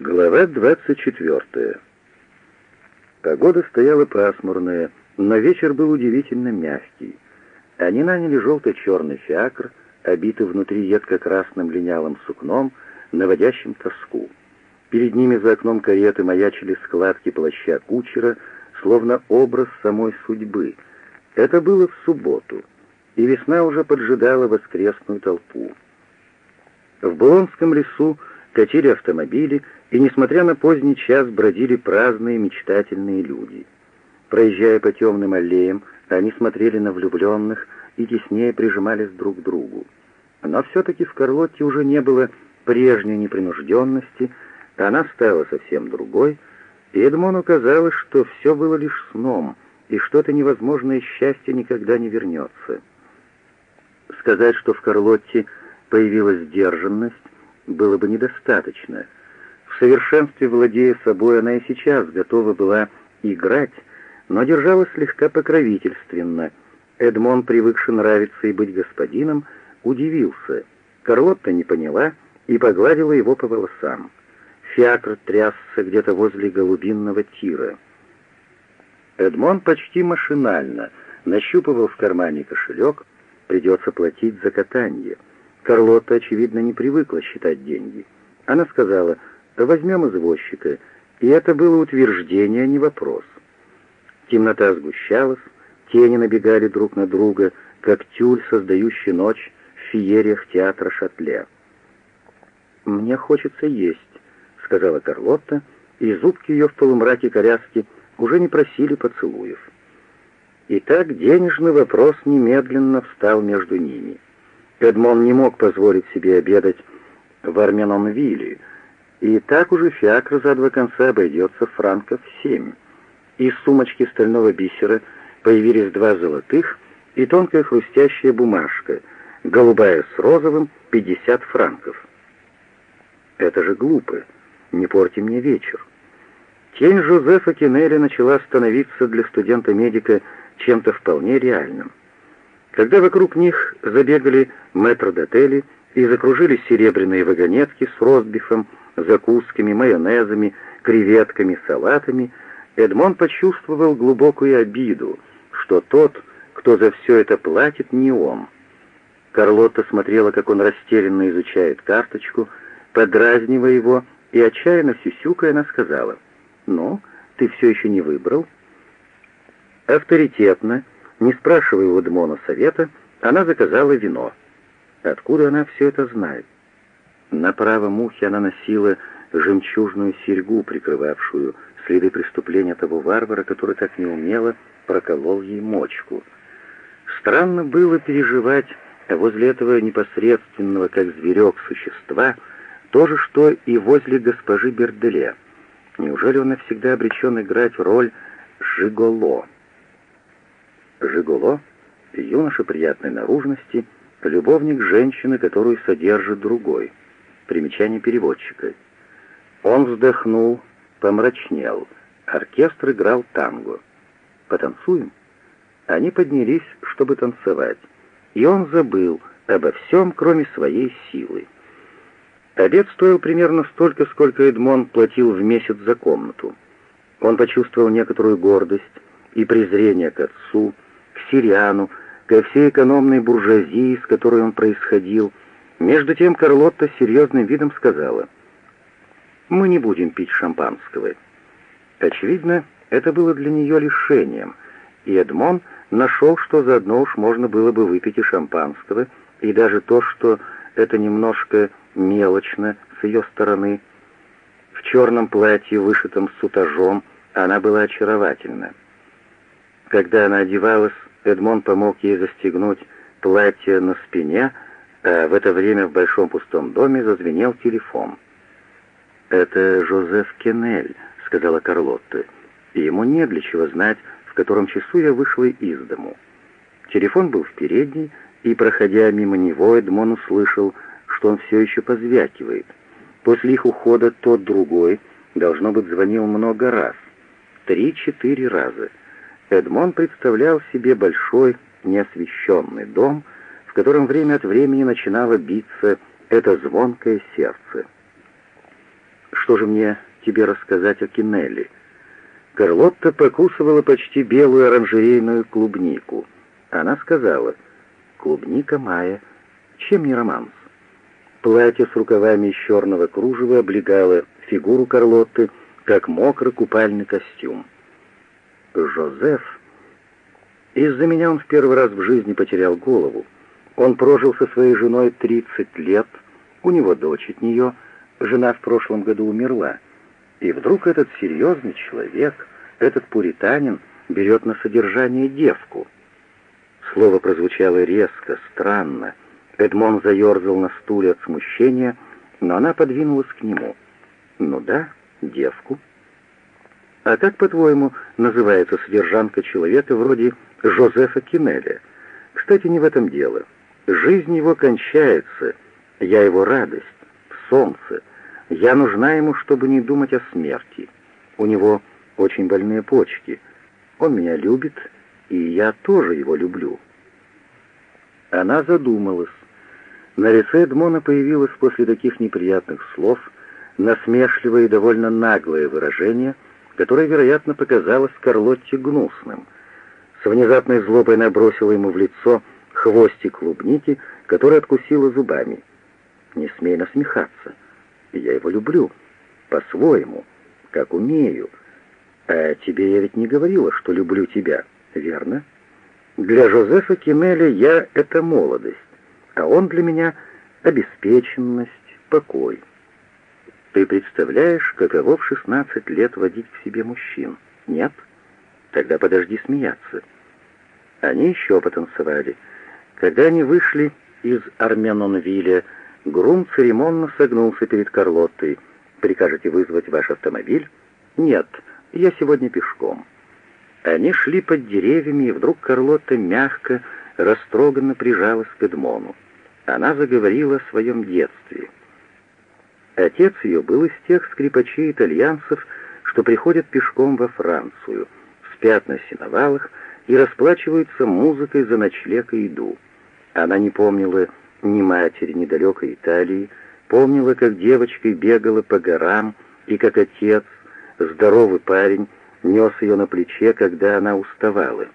Глава 24. Погода стояла пасмурная, но вечер был удивительно мягкий. Они наняли желто-черный фиакр, обитый внутри едко-красным линялым сукном, наводящим тоску. Перед ними за окном кареты маячили складки плаща кучера, словно образ самой судьбы. Это было в субботу, и весна уже поджидала воскресную толпу. В Булонском лесу катили автомобили, и, несмотря на поздний час, бродили праздные, мечтательные люди. Проезжая по темным аллеям, они смотрели на влюбленных и теснее прижимались друг к другу. Но все-таки в Карлотте уже не было прежней непринужденности, она стала совсем другой, и Эдмону казалось, что все было лишь сном, и что-то невозможное счастье никогда не вернется. Сказать, что в Карлотте появилась сдержанность, было бы недостаточно. В совершенстве владея собой, она и сейчас готова была играть, но держалась слегка покровительственно. Эдмон, привыкший нравиться и быть господином, удивился. Карлотта не поняла и погладила его по волосам. Фиакр трясся где-то возле голубинного тира. Эдмон почти машинально нащупывал в кармане кошелек, придется платить за катание — Карлотта, очевидно, не привыкла считать деньги. Она сказала, возьмем извозчика, и это было утверждение, а не вопрос. Темнота сгущалась, тени набегали друг на друга, как тюль, создающий ночь в феериях театра Шатле. «Мне хочется есть», — сказала Карлотта, и зубки ее в полумраке коляски уже не просили поцелуев. Итак, денежный вопрос немедленно встал между ними — Эдмон не мог позволить себе обедать в Арменонвилле, и так уже фиакр за два конца обойдется франков семь. Из сумочки стального бисера появились два золотых и тонкая хрустящая бумажка, голубая с розовым, пятьдесят франков. Это же глупо, не порти мне вечер. Тень Жозефа Кеннеля начала становиться для студента-медика чем-то вполне реальным. Когда вокруг них забегали метрдотели и закружились серебряные вагонетки с ростбифом, закусками, майонезами, креветками, салатами, Эдмон почувствовал глубокую обиду, что тот, кто за все это платит, не он. Карлотта смотрела, как он растерянно изучает карточку, подразнивая его, и отчаянно сюсюкая, она сказала, «Ну, ты все еще не выбрал?» Авторитетно, не спрашивая у Эдмона совета, она заказала вино. Откуда она все это знает? На правом ухе она носила жемчужную серьгу, прикрывавшую следы преступления того варвара, который так неумело проколол ей мочку. Странно было переживать возле этого непосредственного, как зверек, существа, то же, что и возле госпожи Берделе. Неужели он навсегда обречен играть роль Жиголо? Жиголо — юноша приятной наружности, любовник женщины, которую содержит другой. Примечание переводчика. Он вздохнул, помрачнел. Оркестр играл танго. «Потанцуем?» Они поднялись, чтобы танцевать, и он забыл обо всем, кроме своей силы. Обед стоил примерно столько, сколько Эдмон платил в месяц за комнату. Он почувствовал некоторую гордость и презрение к отцу, Сириану, ко всей экономной буржуазии, с которой он происходил. Между тем Карлотта с серьезным видом сказала, «Мы не будем пить шампанского». Очевидно, это было для нее лишением, и Эдмон нашел, что заодно уж можно было бы выпить и шампанского, и даже то, что это немножко мелочно с ее стороны. В черном платье, вышитом сутажом, она была очаровательна. Когда она одевалась, Эдмон помог ей застегнуть платье на спине, а в это время в большом пустом доме зазвенел телефон. «Это Жозеф Кеннель», — сказала Карлотта, — «и ему не для чего знать, в котором часу я вышла из дому». Телефон был в передней, и, проходя мимо него, Эдмон услышал, что он все еще позвякивает. После их ухода тот другой, должно быть, звонил много раз. Три-четыре раза — Эдмон представлял себе большой неосвещенный дом, в котором время от времени начинало биться это звонкое сердце. что же мне тебе рассказать о Кинелли?» Карлотта покусывала почти белую оранжерейную клубнику. Она сказала, «Клубника Майя, чем не романс?» Платье с рукавами из черного кружева облегало фигуру Карлотты, как мокрый купальный костюм. Жозеф. Из-за меня он в первый раз в жизни потерял голову. Он прожил со своей женой 30 лет, у него дочь от нее, жена в прошлом году умерла. И вдруг этот серьезный человек, этот пуританин, берет на содержание девку. Слово прозвучало резко, странно. Эдмон заерзал на стуле от смущения, но она подвинулась к нему. «Ну да, девку». «А как, по-твоему, называется содержанка человека вроде Жозефа Кинеля? Кстати, не в этом дело. Жизнь его кончается, я его радость, солнце, я нужна ему, чтобы не думать о смерти. У него очень больные почки. Он меня любит, и я тоже его люблю». Она задумалась. На лице Эдмона появилось после таких неприятных слов насмешливое и довольно наглое выражение, которое, вероятно, показалось Карлотте гнусным. С внезапной злобой она бросила ему в лицо хвостик клубники, который откусила зубами. «Не смей насмехаться. Я его люблю. По-своему. Как умею. А тебе я ведь не говорила, что люблю тебя, верно? Для Жозефа Кинеля я — это молодость, а он для меня — обеспеченность, покой. Ты представляешь, каково в 16 лет водить к себе мужчин? Нет? Тогда подожди смеяться. Они еще потанцевали. Когда они вышли из Арменонвилля, Грум церемонно согнулся перед Карлоттой. «Прикажете вызвать ваш автомобиль?» «Нет, я сегодня пешком». Они шли под деревьями, и вдруг Карлотта мягко, растроганно прижалась к Эдмону. Она заговорила о своем детстве. Отец ее был из тех скрипачей-итальянцев, что приходят пешком во Францию, спят на сеновалах и расплачиваются музыкой за ночлег и еду. Она не помнила ни матери, ни далекой Италии, помнила, как девочкой бегала по горам, и как отец, здоровый парень, нес ее на плече, когда она уставала.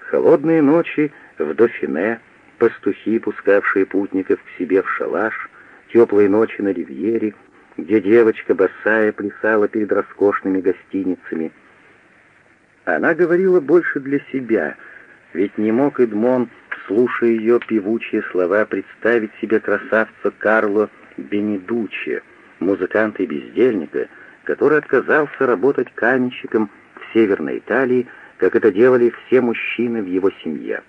Холодные ночи в Дофине, пастухи, пускавшие путников к себе в шалаш, теплые ночи на ривьере, где девочка босая плясала перед роскошными гостиницами. Она говорила больше для себя, ведь не мог Эдмон слушая ее певучие слова, представить себе красавца Карло Бенедучи, музыканта и бездельника, который отказался работать каменщиком в Северной Италии, как это делали все мужчины в его семье.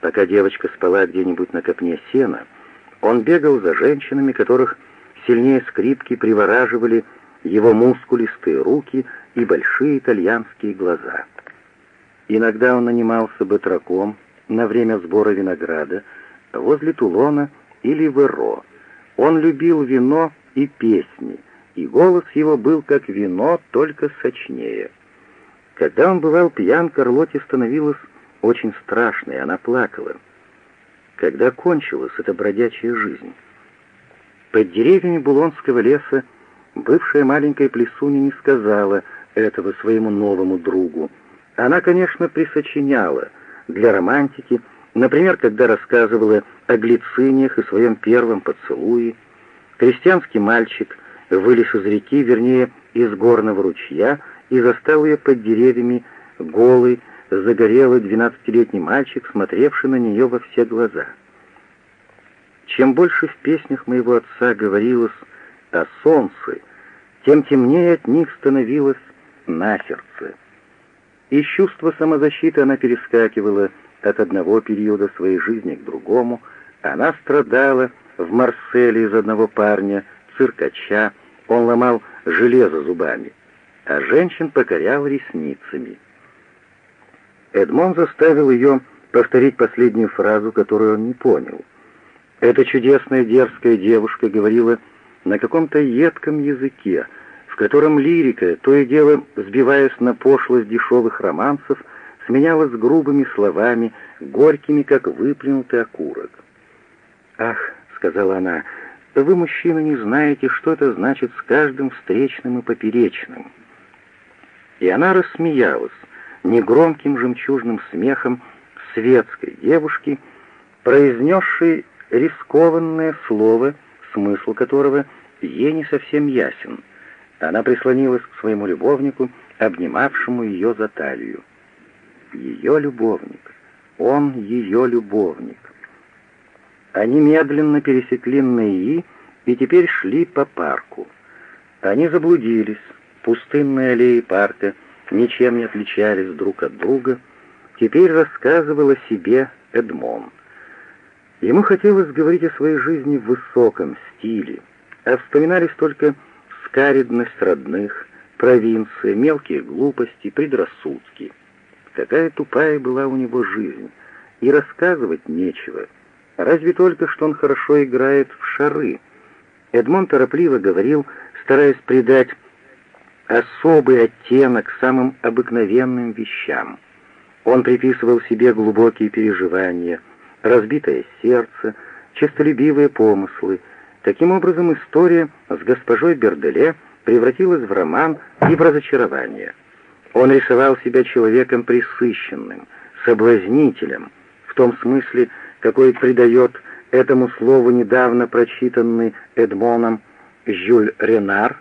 Пока девочка спала где-нибудь на копне сена, он бегал за женщинами, которых сильнее скрипки привораживали его мускулистые руки и большие итальянские глаза. Иногда он нанимался батраком, на время сбора винограда возле Тулона или Веро. Он любил вино и песни, и голос его был как вино, только сочнее. Когда он бывал пьян, Карлоте становилось очень страшно, и она плакала. Когда кончилась эта бродячая жизнь? Под деревьями Булонского леса бывшая маленькая плесуня не сказала этого своему новому другу. Она, конечно, присочиняла — для романтики, например, когда рассказывала о глициниях и своем первом поцелуе. Крестьянский мальчик вылез из реки, вернее, из горного ручья, и застал ее под деревьями голый, загорелый двенадцатилетний мальчик, смотревший на нее во все глаза. Чем больше в песнях моего отца говорилось о солнце, тем темнее от них становилось на сердце. Из чувства самозащиты она перескакивала от одного периода своей жизни к другому. Она страдала в Марселе из одного парня, циркача, он ломал железо зубами, а женщин покорял ресницами. Эдмон заставил ее повторить последнюю фразу, которую он не понял. Эта чудесная дерзкая девушка говорила на каком-то едком языке, в котором лирика, то и дело сбиваясь на пошлость дешевых романсов, сменялась грубыми словами, горькими, как выплюнутый окурок. «Ах», — сказала она, — вы, мужчины, не знаете, что это значит с каждым встречным и поперечным». И она рассмеялась негромким жемчужным смехом светской девушки, произнесшей рискованное слово, смысл которого ей не совсем ясен. Она прислонилась к своему любовнику, обнимавшему ее за талию. Ее любовник. Он ее любовник. Они медленно пересекли Неи и теперь шли по парку. Они заблудились. Пустынные аллеи парка ничем не отличались друг от друга. Теперь рассказывал себе Эдмон. Ему хотелось говорить о своей жизни в высоком стиле, а вспоминались только скаридность родных, провинция, мелкие глупости, предрассудки. Какая тупая была у него жизнь, и рассказывать нечего — Разве только что он хорошо играет в шары. Эдмон торопливо говорил, стараясь придать особый оттенок самым обыкновенным вещам. Он приписывал себе глубокие переживания, разбитое сердце, честолюбивые помыслы. Таким образом, история с госпожой Берделе превратилась в роман и в разочарование. Он рисовал себя человеком присыщенным, соблазнителем, в том смысле, какой придает этому слову недавно прочитанный Эдмоном Жюль Ренар,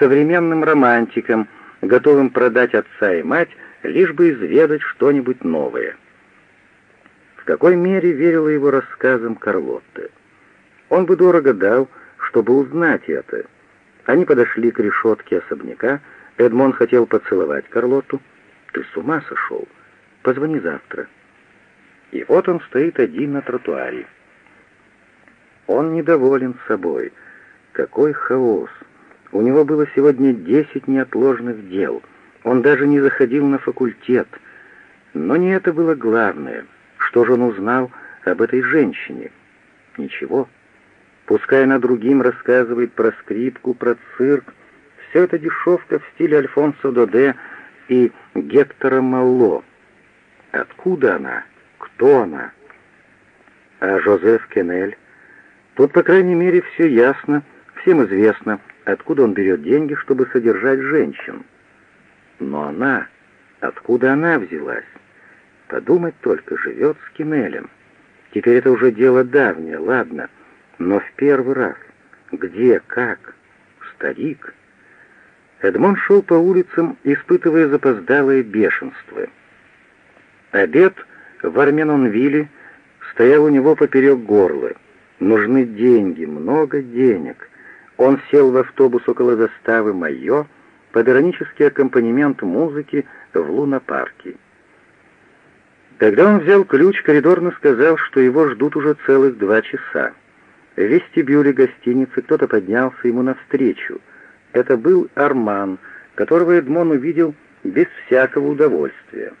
современным романтиком, готовым продать отца и мать, лишь бы изведать что-нибудь новое. В какой мере верила его рассказам Карлотте? Он бы дорого дал, чтобы узнать это. Они подошли к решетке особняка, Эдмон хотел поцеловать Карлотту. «Ты с ума сошел? Позвони завтра». И вот он стоит один на тротуаре. Он недоволен собой. Какой хаос! У него было сегодня десять неотложных дел. Он даже не заходил на факультет. Но не это было главное. Что же он узнал об этой женщине? Ничего. Пускай она другим рассказывает про скрипку, про цирк. Все это дешевка в стиле Альфонсо Доде и Гектора Малло. Откуда она? Кто она? А Жозеф Кеннель? Тут, по крайней мере, все ясно, всем известно, откуда он берет деньги, чтобы содержать женщин. Но она, откуда она взялась? Подумать только, живет с Кеннелем. Теперь это уже дело давнее, ладно, но в первый раз. Где, как? Старик? Эдмон шел по улицам, испытывая запоздалое бешенство. Обед в Арменонвилле стоял у него поперек горла. Нужны деньги, много денег. Он сел в автобус около заставы «Майо» под иронический аккомпанемент музыки в лунопарке. Когда он взял ключ, коридорно сказал, что его ждут уже целых два часа. В вестибюле гостиницы кто-то поднялся ему навстречу. Это был Арман, которого Эдмон увидел без всякого удовольствия.